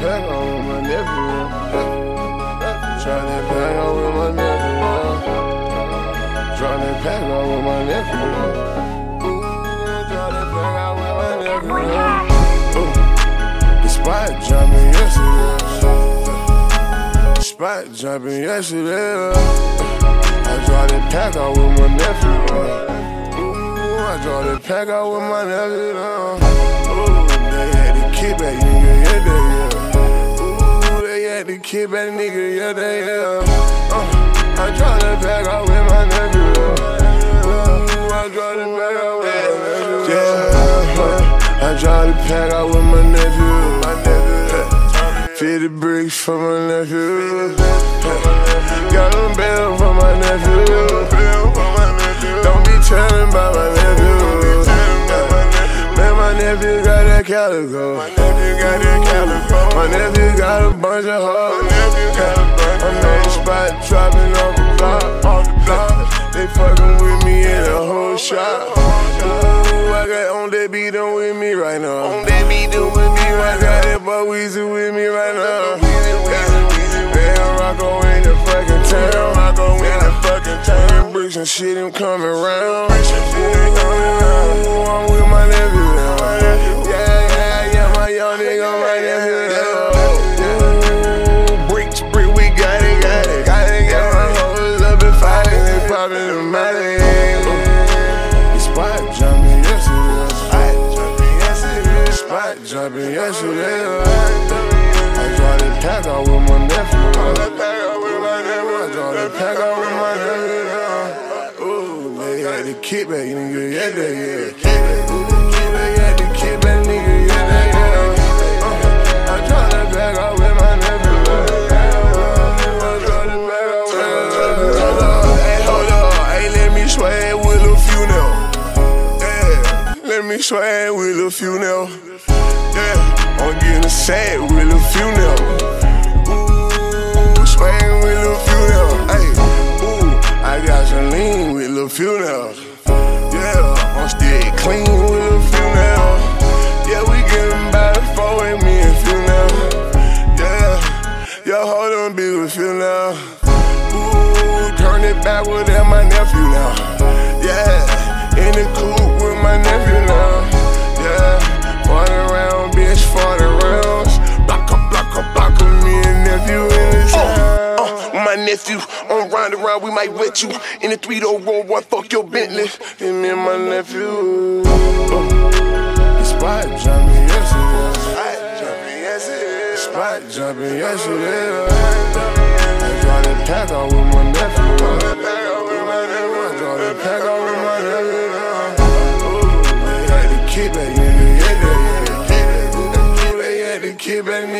pack out with my nephew. Try that pack out with my nephew. Try that pack out with my nephew. Ooh, try that pack out with my nephew. Ooh, the spot jumping yesterday. Spot jumping yesterday. I draw that pack out with my nephew. Ooh, I draw that pack out with my nephew. Ooh, they had to keep that nigga, keep that nigga, yeah, they, yeah. Uh, I draw that pack out with my nephew. Ooh, I draw that pack out with my nephew. Yeah, I draw the pack out my nephew. My nephew. Fifty bricks for my nephew. Got them bail for my nephew. Don't be telling about my nephew. Man, my nephew got that calico. My nephew got that calico. Bunch of hoes. I'm in the spot dropping off the block. Off the block. They fucking with me in the whole shop. Ooh, I got on that beat on with me right now. On that beat on with me right now. I got that boy Weezy with me right now. Damn, Rocco in the fucking town. Rocco in the fucking town. Bricks and shit, him coming round. They had to keep that nigga, yeah, yeah. They had to keep that nigga, yeah, they yeah. Uh, I draw the pack out with my nephew. I draw the pack out with my nephew. Hold up, hey, hold up, hey, let me swag with a few now. Yeah, let me swag with a few now. Yeah, I'm getting sad with a few now. Swag with a few now. Hey, ooh, I got some lean with a few now. Now. Ooh, turn it back with that my nephew now. Yeah, in the coupe with my nephew now. Yeah, 40 round, bitch, 40 rounds. Block up, block up, block up, me and nephew in the town. Uh, my nephew, on round around, we might wet you. In the three door roll, boy, fuck your Bentley. And me and my nephew. The spot jumping yesterday. Spot jumping yesterday. I draw that pack out with my nephew. Keep that nigga, yeah, yeah. Ooh, they had to keep that nigga,